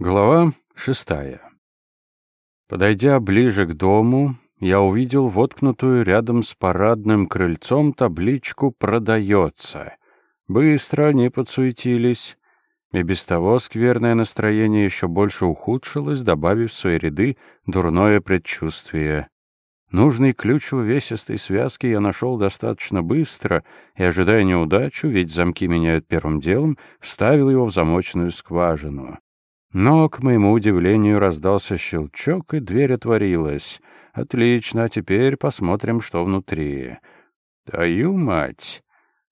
Глава шестая. Подойдя ближе к дому, я увидел воткнутую рядом с парадным крыльцом табличку «Продается». Быстро они подсуетились, и без того скверное настроение еще больше ухудшилось, добавив в свои ряды дурное предчувствие. Нужный ключ увесистой связке я нашел достаточно быстро и, ожидая неудачу, ведь замки меняют первым делом, вставил его в замочную скважину. Но, к моему удивлению, раздался щелчок, и дверь отворилась. Отлично, а теперь посмотрим, что внутри. Твою мать!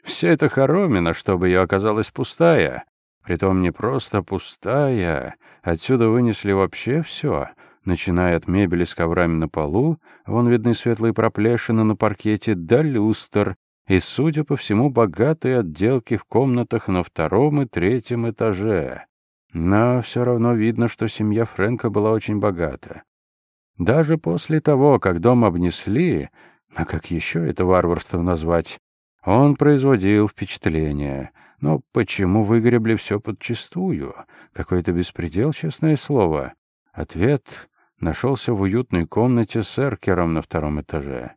Вся эта хоромина, чтобы ее оказалась пустая. Притом не просто пустая. Отсюда вынесли вообще все, начиная от мебели с коврами на полу, вон видны светлые проплешины на паркете, до люстр, и, судя по всему, богатые отделки в комнатах на втором и третьем этаже. Но все равно видно, что семья Фрэнка была очень богата. Даже после того, как дом обнесли, а как еще это варварство назвать, он производил впечатление. Но почему выгребли все подчистую? Какой-то беспредел, честное слово. Ответ нашелся в уютной комнате с эркером на втором этаже.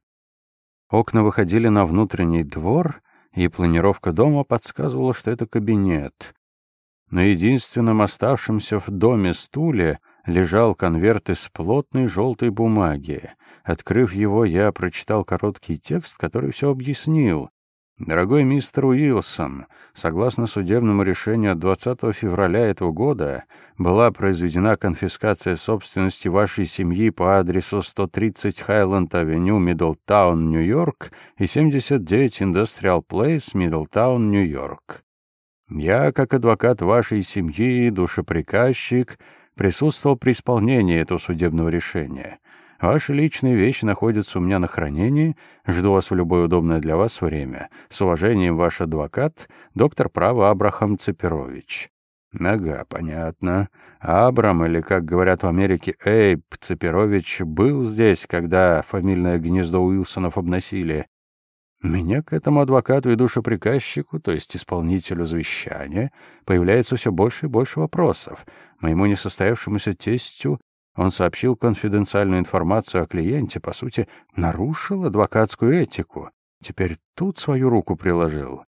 Окна выходили на внутренний двор, и планировка дома подсказывала, что это кабинет. На единственном оставшемся в доме стуле лежал конверт из плотной желтой бумаги. Открыв его, я прочитал короткий текст, который все объяснил. «Дорогой мистер Уилсон, согласно судебному решению от 20 февраля этого года была произведена конфискация собственности вашей семьи по адресу 130 Хайленд-авеню, Миддлтаун, Нью-Йорк и 79 Индустриал Плейс, Миддлтаун, Нью-Йорк. Я, как адвокат вашей семьи, душеприказчик, присутствовал при исполнении этого судебного решения. Ваши личные вещи находятся у меня на хранении. Жду вас в любое удобное для вас время. С уважением, ваш адвокат, доктор права Абрахам Цепирович. Нога, понятно. Абрам, или, как говорят в Америке, Эйб Цепирович, был здесь, когда фамильное гнездо Уилсонов обносили. Меня к этому адвокату и душеприказчику, то есть исполнителю завещания, появляется все больше и больше вопросов. Моему несостоявшемуся тестю он сообщил конфиденциальную информацию о клиенте, по сути, нарушил адвокатскую этику. Теперь тут свою руку приложил.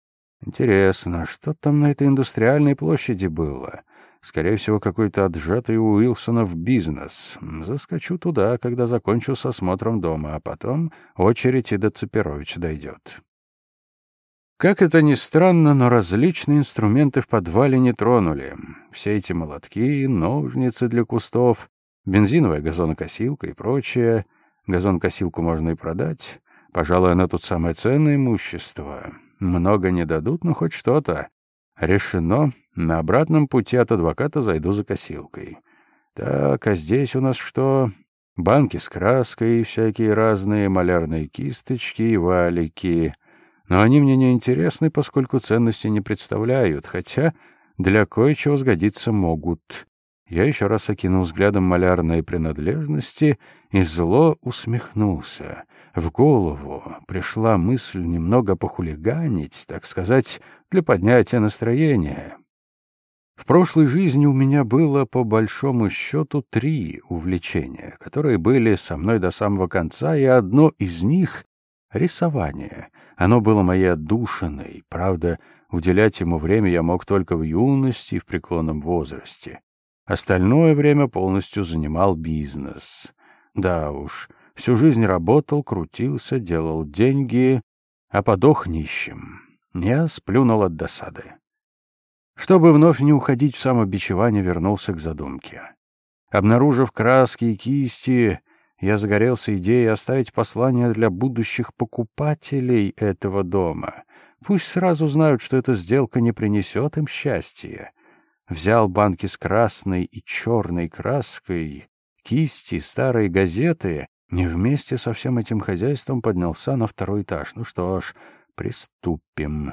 Интересно, что там на этой индустриальной площади было? Скорее всего, какой-то отжатый у Уилсонов бизнес. Заскочу туда, когда закончу с осмотром дома, а потом очередь и до Цепировича дойдет. Как это ни странно, но различные инструменты в подвале не тронули. Все эти молотки, ножницы для кустов, бензиновая газонокосилка и прочее. Газонокосилку можно и продать. Пожалуй, она тут самое ценное имущество. Много не дадут, но хоть что-то. Решено. На обратном пути от адвоката зайду за косилкой. Так, а здесь у нас что? Банки с краской, всякие разные малярные кисточки и валики. Но они мне не интересны, поскольку ценности не представляют, хотя для кое-чего сгодиться могут. Я еще раз окинул взглядом малярные принадлежности и зло усмехнулся. В голову пришла мысль немного похулиганить, так сказать, для поднятия настроения. В прошлой жизни у меня было, по большому счету, три увлечения, которые были со мной до самого конца, и одно из них — рисование. Оно было моей отдушиной, правда, уделять ему время я мог только в юности и в преклонном возрасте. Остальное время полностью занимал бизнес. Да уж, всю жизнь работал, крутился, делал деньги, а подох нищим. Я сплюнул от досады. Чтобы вновь не уходить в самобичевание, вернулся к задумке. Обнаружив краски и кисти, я загорелся идеей оставить послание для будущих покупателей этого дома. Пусть сразу знают, что эта сделка не принесет им счастья. Взял банки с красной и черной краской, кисти, старые газеты, и вместе со всем этим хозяйством поднялся на второй этаж. Ну что ж, Приступим.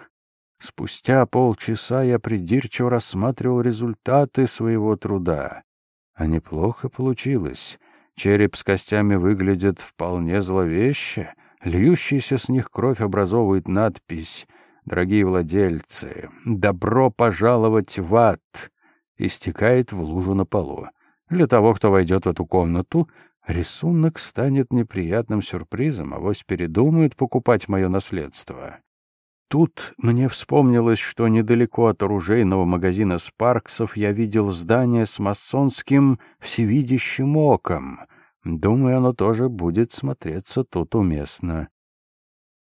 Спустя полчаса я придирчиво рассматривал результаты своего труда. А неплохо получилось. Череп с костями выглядит вполне зловеще. Льющаяся с них кровь образовывает надпись «Дорогие владельцы, добро пожаловать в ад!» и стекает в лужу на полу. Для того, кто войдет в эту комнату, рисунок станет неприятным сюрпризом, а вось передумают покупать мое наследство. Тут мне вспомнилось, что недалеко от оружейного магазина «Спарксов» я видел здание с масонским всевидящим оком. Думаю, оно тоже будет смотреться тут уместно.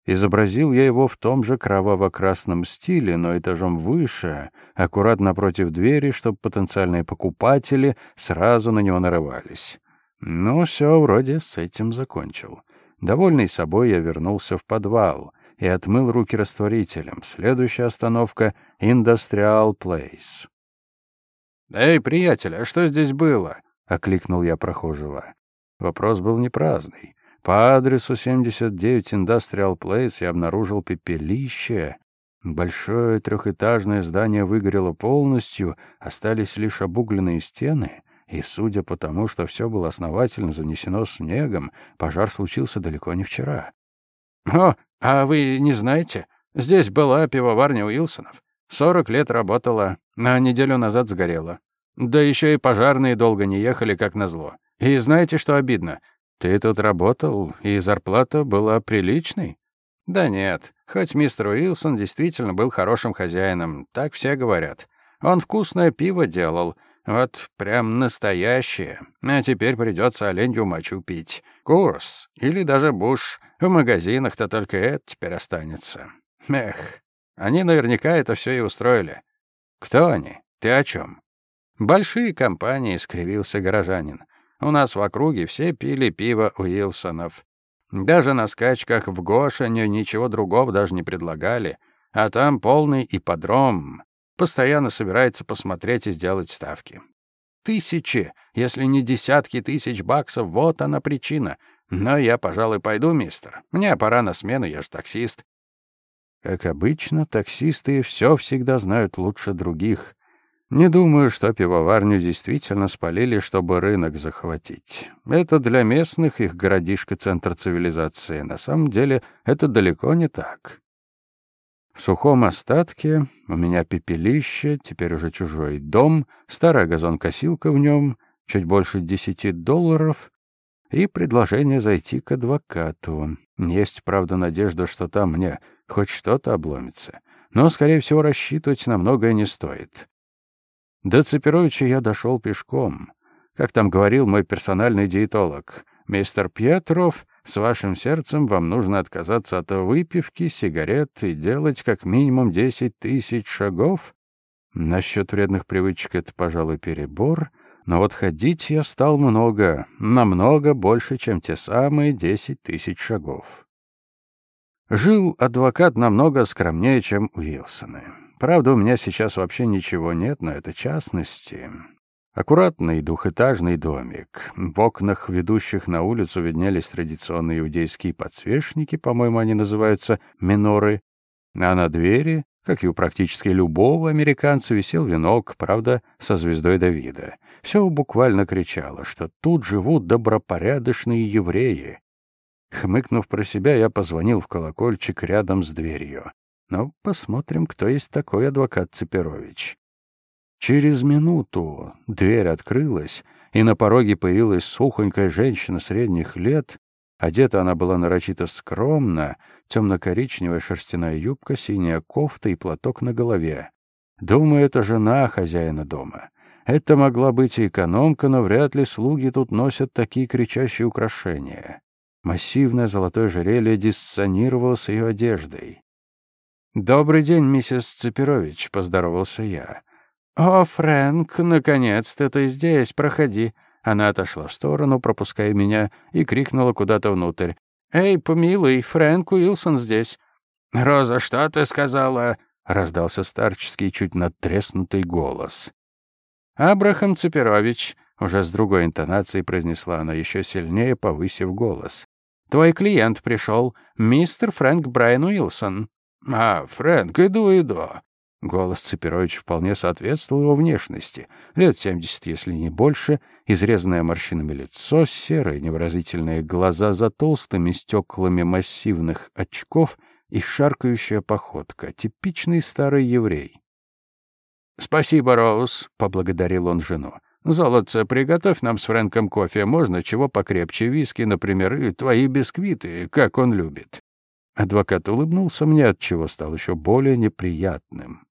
Изобразил я его в том же кроваво-красном стиле, но этажом выше, аккуратно напротив двери, чтобы потенциальные покупатели сразу на него нарывались. Ну, все, вроде с этим закончил. Довольный собой, я вернулся в подвал — и отмыл руки растворителем. Следующая остановка — Industrial Place. «Эй, приятель, а что здесь было?» — окликнул я прохожего. Вопрос был не праздный. По адресу 79 Industrial Place я обнаружил пепелище. Большое трехэтажное здание выгорело полностью, остались лишь обугленные стены — и, судя по тому, что все было основательно занесено снегом, пожар случился далеко не вчера. «О, а вы не знаете? Здесь была пивоварня Уилсонов. Сорок лет работала, а неделю назад сгорела. Да еще и пожарные долго не ехали, как назло. И знаете, что обидно? Ты тут работал, и зарплата была приличной? Да нет, хоть мистер Уилсон действительно был хорошим хозяином, так все говорят. Он вкусное пиво делал, вот прям настоящее. А теперь придется оленью мочу пить. Курс или даже буш. В магазинах-то только это теперь останется. Эх, они наверняка это все и устроили. Кто они? Ты о чем? Большие компании, скривился горожанин. У нас в округе все пили пиво Уилсонов. Даже на скачках в Гошине ничего другого даже не предлагали. А там полный ипподром. Постоянно собирается посмотреть и сделать ставки. Тысячи, если не десятки тысяч баксов, вот она причина. Но я, пожалуй, пойду, мистер. Мне пора на смену, я же таксист. Как обычно, таксисты все всегда знают лучше других. Не думаю, что пивоварню действительно спалили, чтобы рынок захватить. Это для местных их городишко-центр цивилизации. На самом деле это далеко не так. В сухом остатке у меня пепелище, теперь уже чужой дом, старая газонкосилка в нем, чуть больше десяти долларов и предложение зайти к адвокату. Есть, правда, надежда, что там мне хоть что-то обломится. Но, скорее всего, рассчитывать на многое не стоит. До Цепировича я дошел пешком. Как там говорил мой персональный диетолог, мистер Петров с вашим сердцем вам нужно отказаться от выпивки, сигарет и делать как минимум десять тысяч шагов. Насчет вредных привычек это, пожалуй, перебор, но вот ходить я стал много, намного больше, чем те самые десять тысяч шагов. Жил адвокат намного скромнее, чем Уилсоны. Правда, у меня сейчас вообще ничего нет, но это частности. Аккуратный двухэтажный домик. В окнах, ведущих на улицу, виднелись традиционные иудейские подсвечники, по-моему, они называются миноры. А на двери, как и у практически любого американца, висел венок, правда, со звездой Давида. Все буквально кричало, что тут живут добропорядочные евреи. Хмыкнув про себя, я позвонил в колокольчик рядом с дверью. Ну, посмотрим, кто есть такой адвокат Цепирович. Через минуту дверь открылась, и на пороге появилась сухонькая женщина средних лет. Одета она была нарочито скромно, темно-коричневая шерстяная юбка, синяя кофта и платок на голове. Думаю, это жена хозяина дома. Это могла быть и экономка, но вряд ли слуги тут носят такие кричащие украшения. Массивное золотое жерелье диссонировало с ее одеждой. «Добрый день, миссис Цепирович», — поздоровался я. «О, Фрэнк, наконец-то ты здесь, проходи». Она отошла в сторону, пропуская меня, и крикнула куда-то внутрь. «Эй, помилуй, Фрэнк Уилсон здесь». «Роза, что ты сказала?» — раздался старческий, чуть надтреснутый голос. «Абрахам Цепирович», — уже с другой интонацией произнесла она, еще сильнее повысив голос. «Твой клиент пришел, мистер Фрэнк Брайан Уилсон». «А, Фрэнк, иду, иду», Голос Цепировича вполне соответствовал его внешности. Лет семьдесят, если не больше, изрезанное морщинами лицо, серые невыразительные глаза за толстыми стеклами массивных очков и шаркающая походка. Типичный старый еврей. «Спасибо, Роуз», — поблагодарил он жену. «Золотце, приготовь нам с Фрэнком кофе, можно чего покрепче, виски, например, и твои бисквиты, как он любит». Адвокат улыбнулся мне, от чего стал еще более неприятным.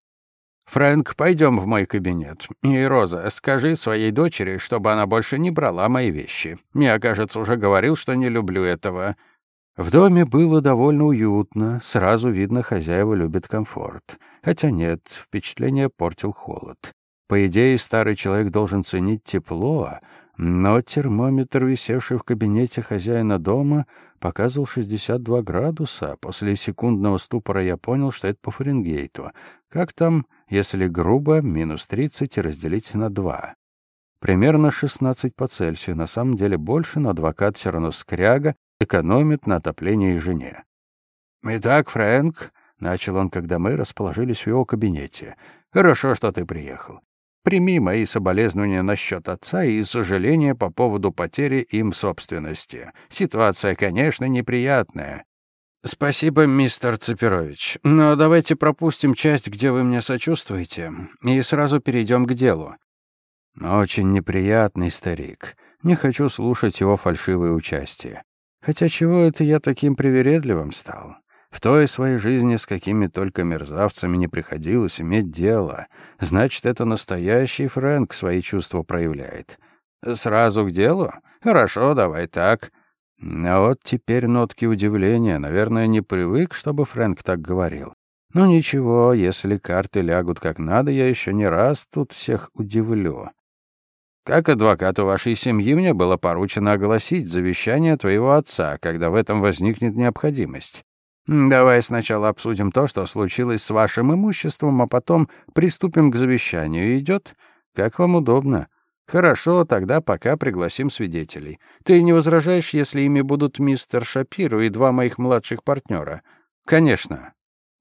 «Фрэнк, пойдем в мой кабинет. И, Роза, скажи своей дочери, чтобы она больше не брала мои вещи. Я, кажется, уже говорил, что не люблю этого». В доме было довольно уютно, сразу видно, хозяева любят комфорт. Хотя нет, впечатление портил холод. По идее, старый человек должен ценить тепло, но термометр, висевший в кабинете хозяина дома, показывал 62 градуса. После секундного ступора я понял, что это по Фаренгейту. Как там, если грубо, минус 30 и разделить на 2? Примерно 16 по Цельсию. На самом деле больше, но адвокат все равно скряга, экономит на отоплении жене. «Итак, Фрэнк», — начал он, когда мы расположились в его кабинете, — «хорошо, что ты приехал. Прими мои соболезнования насчет отца и сожаления по поводу потери им собственности. Ситуация, конечно, неприятная. Спасибо, мистер Цепирович. Но давайте пропустим часть, где вы мне сочувствуете, и сразу перейдем к делу. Очень неприятный старик. Не хочу слушать его фальшивое участие. Хотя чего это я таким привередливым стал? В той своей жизни с какими только мерзавцами не приходилось иметь дело. Значит, это настоящий Фрэнк свои чувства проявляет. Сразу к делу? Хорошо, давай так. А вот теперь нотки удивления. Наверное, не привык, чтобы Фрэнк так говорил. Ну ничего, если карты лягут как надо, я еще не раз тут всех удивлю. Как адвокату вашей семьи мне было поручено огласить завещание твоего отца, когда в этом возникнет необходимость. Давай сначала обсудим то, что случилось с вашим имуществом, а потом приступим к завещанию. Идет? Как вам удобно. Хорошо, тогда пока пригласим свидетелей. Ты не возражаешь, если ими будут мистер Шапиру и два моих младших партнера? Конечно.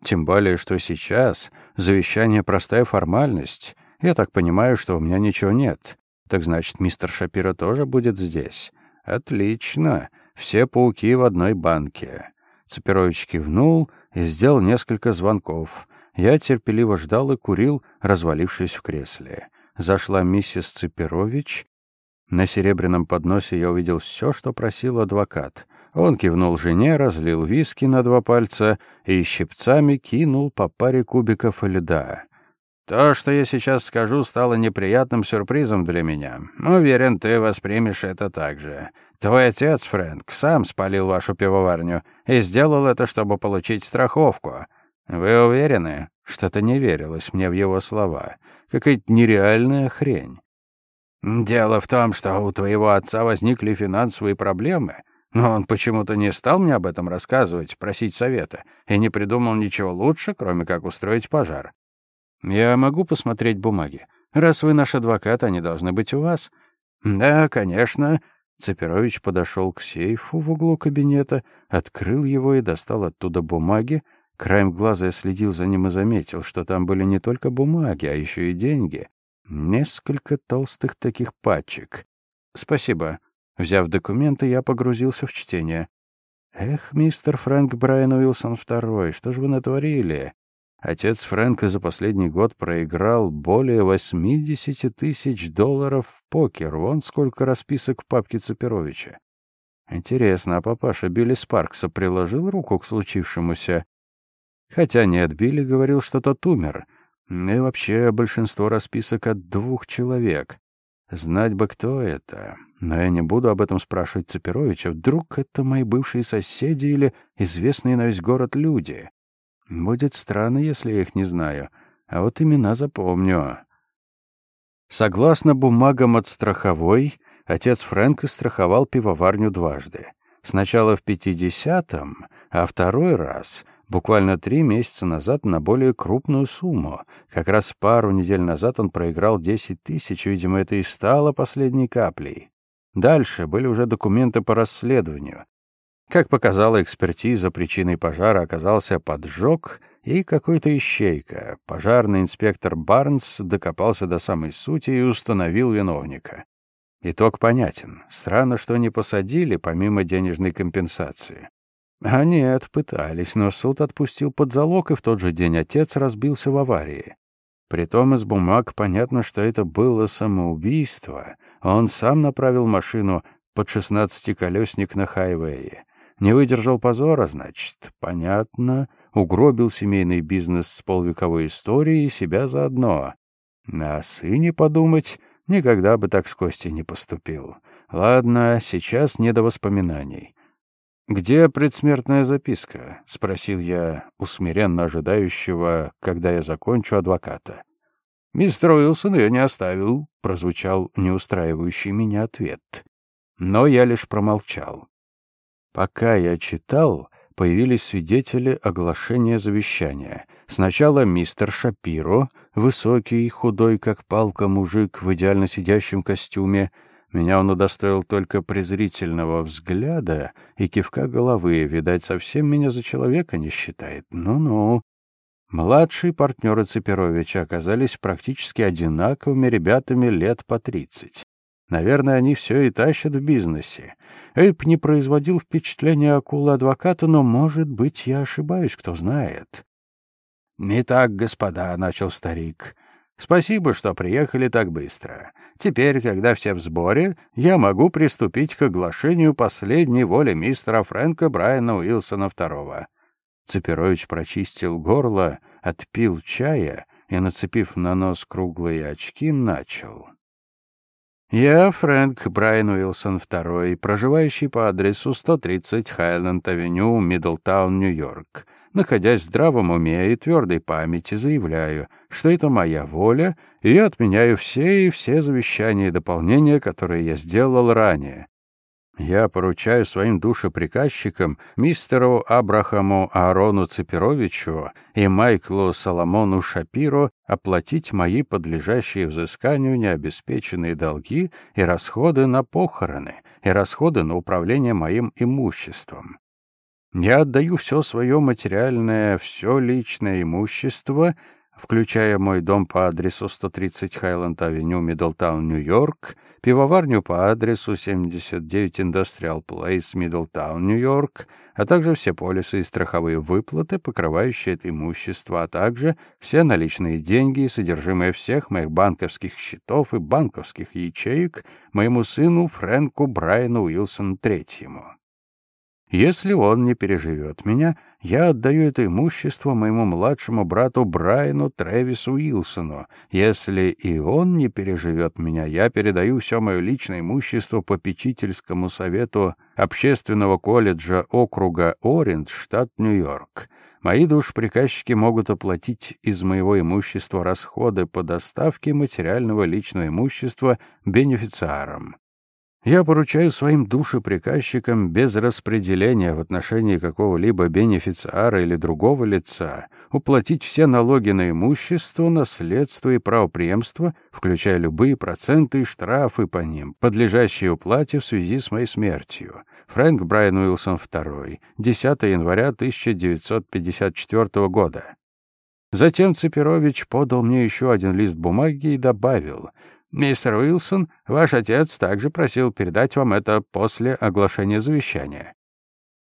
Тем более, что сейчас завещание простая формальность. Я так понимаю, что у меня ничего нет. Так значит, мистер Шапира тоже будет здесь? Отлично. Все пауки в одной банке. Цепирович кивнул и сделал несколько звонков. Я терпеливо ждал и курил, развалившись в кресле. Зашла миссис Цепирович. На серебряном подносе я увидел все, что просил адвокат. Он кивнул жене, разлил виски на два пальца и щипцами кинул по паре кубиков льда. То, что я сейчас скажу, стало неприятным сюрпризом для меня. Уверен, ты воспримешь это так же. Твой отец, Фрэнк, сам спалил вашу пивоварню и сделал это, чтобы получить страховку. Вы уверены? Что-то не верилось мне в его слова. Какая-то нереальная хрень. Дело в том, что у твоего отца возникли финансовые проблемы, но он почему-то не стал мне об этом рассказывать, просить совета, и не придумал ничего лучше, кроме как устроить пожар. «Я могу посмотреть бумаги? Раз вы наш адвокат, они должны быть у вас». «Да, конечно». Цепирович подошел к сейфу в углу кабинета, открыл его и достал оттуда бумаги. Краем глаза я следил за ним и заметил, что там были не только бумаги, а еще и деньги. Несколько толстых таких пачек. «Спасибо». Взяв документы, я погрузился в чтение. «Эх, мистер Фрэнк Брайан Уилсон II, что же вы натворили? Отец Фрэнка за последний год проиграл более 80 тысяч долларов в покер. Вон сколько расписок в папке Цепировича. Интересно, а папаша Билли Спаркса приложил руку к случившемуся? Хотя нет, Билли говорил, что тот умер. И вообще большинство расписок от двух человек. Знать бы, кто это. Но я не буду об этом спрашивать Цепировича. Вдруг это мои бывшие соседи или известные на весь город люди. Будет странно, если я их не знаю. А вот имена запомню. Согласно бумагам от страховой, отец Фрэнка страховал пивоварню дважды. Сначала в 50-м, а второй раз буквально три месяца назад на более крупную сумму. Как раз пару недель назад он проиграл 10 тысяч, видимо, это и стало последней каплей. Дальше были уже документы по расследованию. Как показала экспертиза, причиной пожара оказался поджог и какой-то ищейка. Пожарный инспектор Барнс докопался до самой сути и установил виновника. Итог понятен. Странно, что не посадили, помимо денежной компенсации. А нет, пытались, но суд отпустил под залог, и в тот же день отец разбился в аварии. Притом из бумаг понятно, что это было самоубийство. Он сам направил машину под шестнадцатиколесник на хайвее. Не выдержал позора, значит. Понятно. Угробил семейный бизнес с полвековой историей и себя заодно. На сыне подумать, никогда бы так с Костей не поступил. Ладно, сейчас не до воспоминаний. «Где предсмертная записка?» — спросил я у смиренно ожидающего, когда я закончу адвоката. «Мистер Уилсон ее не оставил», — прозвучал неустраивающий меня ответ. Но я лишь промолчал. Пока я читал, появились свидетели оглашения завещания. Сначала мистер Шапиро, высокий, худой, как палка мужик в идеально сидящем костюме, меня он удостоил только презрительного взгляда и кивка головы. Видать, совсем меня за человека не считает. Ну-ну. Младшие партнеры Цепировича оказались практически одинаковыми ребятами лет по тридцать. Наверное, они все и тащат в бизнесе. Эйп не производил впечатления акулы-адвоката, но, может быть, я ошибаюсь, кто знает. «Итак, господа», — начал старик, — «спасибо, что приехали так быстро. Теперь, когда все в сборе, я могу приступить к оглашению последней воли мистера Фрэнка Брайана Уилсона II». Цепирович прочистил горло, отпил чая и, нацепив на нос круглые очки, начал. «Я Фрэнк Брайан Уилсон II, проживающий по адресу 130 Хайленд-авеню, Миддлтаун, Нью-Йорк находясь в здравом уме и твердой памяти, заявляю, что это моя воля, и отменяю все и все завещания и дополнения, которые я сделал ранее. Я поручаю своим душеприказчикам, мистеру Абрахаму Аарону Цепировичу и Майклу Соломону Шапиро оплатить мои подлежащие взысканию необеспеченные долги и расходы на похороны, и расходы на управление моим имуществом. Я отдаю все свое материальное, все личное имущество, включая мой дом по адресу 130 Хайленд-авеню, Миддлтаун, Нью-Йорк, пивоварню по адресу 79 Индустриал Плейс, Миддлтаун, Нью-Йорк, а также все полисы и страховые выплаты, покрывающие это имущество, а также все наличные деньги и содержимое всех моих банковских счетов и банковских ячеек моему сыну Фрэнку Брайану Уилсону Третьему. Если он не переживет меня, я отдаю это имущество моему младшему брату Брайану Трэвису Уилсону. Если и он не переживет меня, я передаю все мое личное имущество попечительскому совету общественного колледжа округа Ориндж, штат Нью-Йорк. Мои душприказчики могут оплатить из моего имущества расходы по доставке материального личного имущества бенефициарам. Я поручаю своим душеприказчикам без распределения в отношении какого-либо бенефициара или другого лица уплатить все налоги на имущество, наследство и правопреемство, включая любые проценты и штрафы по ним, подлежащие уплате в связи с моей смертью. Фрэнк Брайан Уилсон II, 10 января 1954 года. Затем Цепирович подал мне еще один лист бумаги и добавил — Мистер Уилсон, ваш отец также просил передать вам это после оглашения завещания.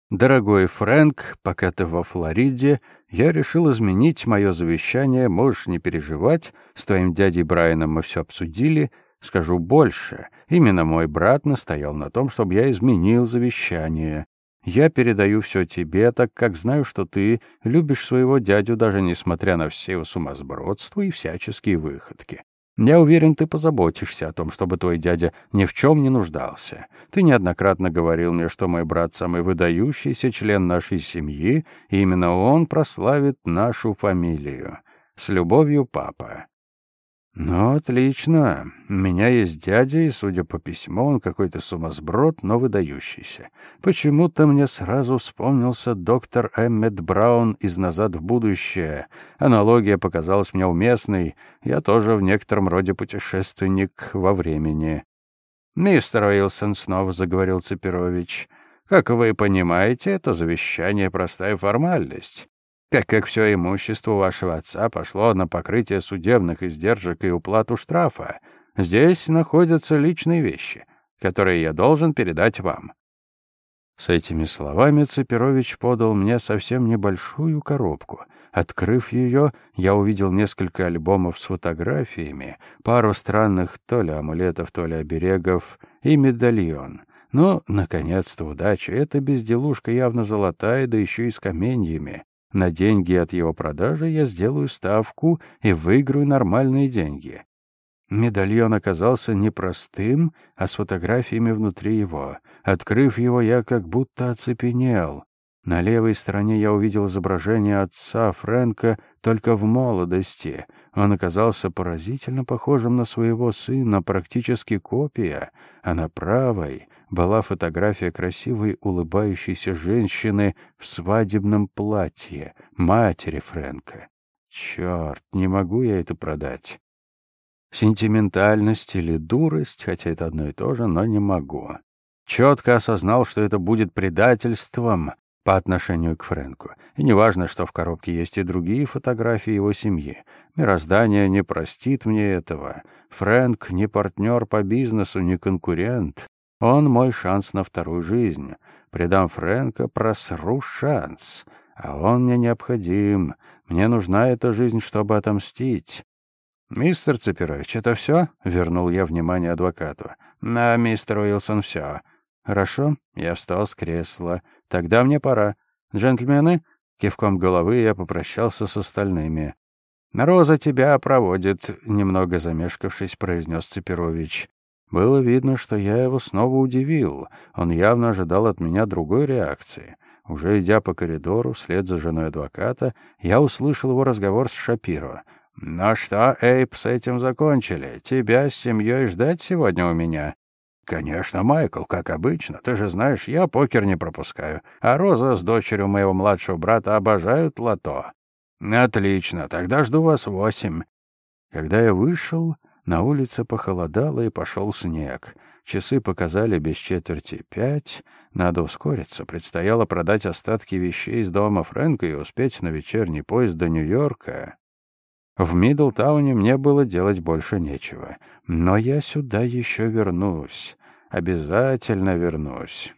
Дорогой Фрэнк, пока ты во Флориде, я решил изменить мое завещание, можешь не переживать, с твоим дядей Брайаном мы все обсудили. Скажу больше, именно мой брат настоял на том, чтобы я изменил завещание. Я передаю все тебе, так как знаю, что ты любишь своего дядю, даже несмотря на все его сумасбродство и всяческие выходки. Я уверен, ты позаботишься о том, чтобы твой дядя ни в чем не нуждался. Ты неоднократно говорил мне, что мой брат самый выдающийся член нашей семьи, и именно он прославит нашу фамилию. С любовью, папа. «Ну, отлично. У меня есть дядя, и, судя по письму, он какой-то сумасброд, но выдающийся. Почему-то мне сразу вспомнился доктор Эммет Браун из «Назад в будущее». Аналогия показалась мне уместной. Я тоже в некотором роде путешественник во времени». «Мистер Уилсон», — снова заговорил Цепирович, — «как вы понимаете, это завещание — простая формальность так как все имущество вашего отца пошло на покрытие судебных издержек и уплату штрафа. Здесь находятся личные вещи, которые я должен передать вам». С этими словами Цепирович подал мне совсем небольшую коробку, Открыв ее, я увидел несколько альбомов с фотографиями, пару странных то ли амулетов, то ли оберегов и медальон. Но, наконец-то, удача. Эта безделушка явно золотая, да еще и с каменьями. На деньги от его продажи я сделаю ставку и выиграю нормальные деньги. Медальон оказался не простым, а с фотографиями внутри его. Открыв его, я как будто оцепенел. На левой стороне я увидел изображение отца Фрэнка только в молодости. Он оказался поразительно похожим на своего сына, практически копия, а на правой была фотография красивой улыбающейся женщины в свадебном платье, матери Фрэнка. Черт, не могу я это продать. Сентиментальность или дурость, хотя это одно и то же, но не могу. Четко осознал, что это будет предательством по отношению к Фрэнку. И неважно, что в коробке есть и другие фотографии его семьи. Мироздание не простит мне этого. Фрэнк не партнер по бизнесу, не конкурент. Он мой шанс на вторую жизнь. Предам Фрэнка, просру шанс. А он мне необходим. Мне нужна эта жизнь, чтобы отомстить. «Мистер Цепирович, это все?» — вернул я внимание адвокату. «На, мистер Уилсон, все. «Хорошо». Я встал с кресла. «Тогда мне пора. Джентльмены?» Кивком головы я попрощался с остальными. «Роза тебя проводит», — немного замешкавшись, произнес Цепирович. Было видно, что я его снова удивил. Он явно ожидал от меня другой реакции. Уже идя по коридору, вслед за женой адвоката, я услышал его разговор с Шапиро — «Ну что, Эйп, с этим закончили? Тебя с семьей ждать сегодня у меня?» «Конечно, Майкл, как обычно. Ты же знаешь, я покер не пропускаю. А Роза с дочерью моего младшего брата обожают лото». «Отлично, тогда жду вас восемь». Когда я вышел, на улице похолодало и пошел снег. Часы показали без четверти пять. Надо ускориться. Предстояло продать остатки вещей из дома Фрэнка и успеть на вечерний поезд до Нью-Йорка. В Мидлтауне мне было делать больше нечего. Но я сюда еще вернусь. Обязательно вернусь.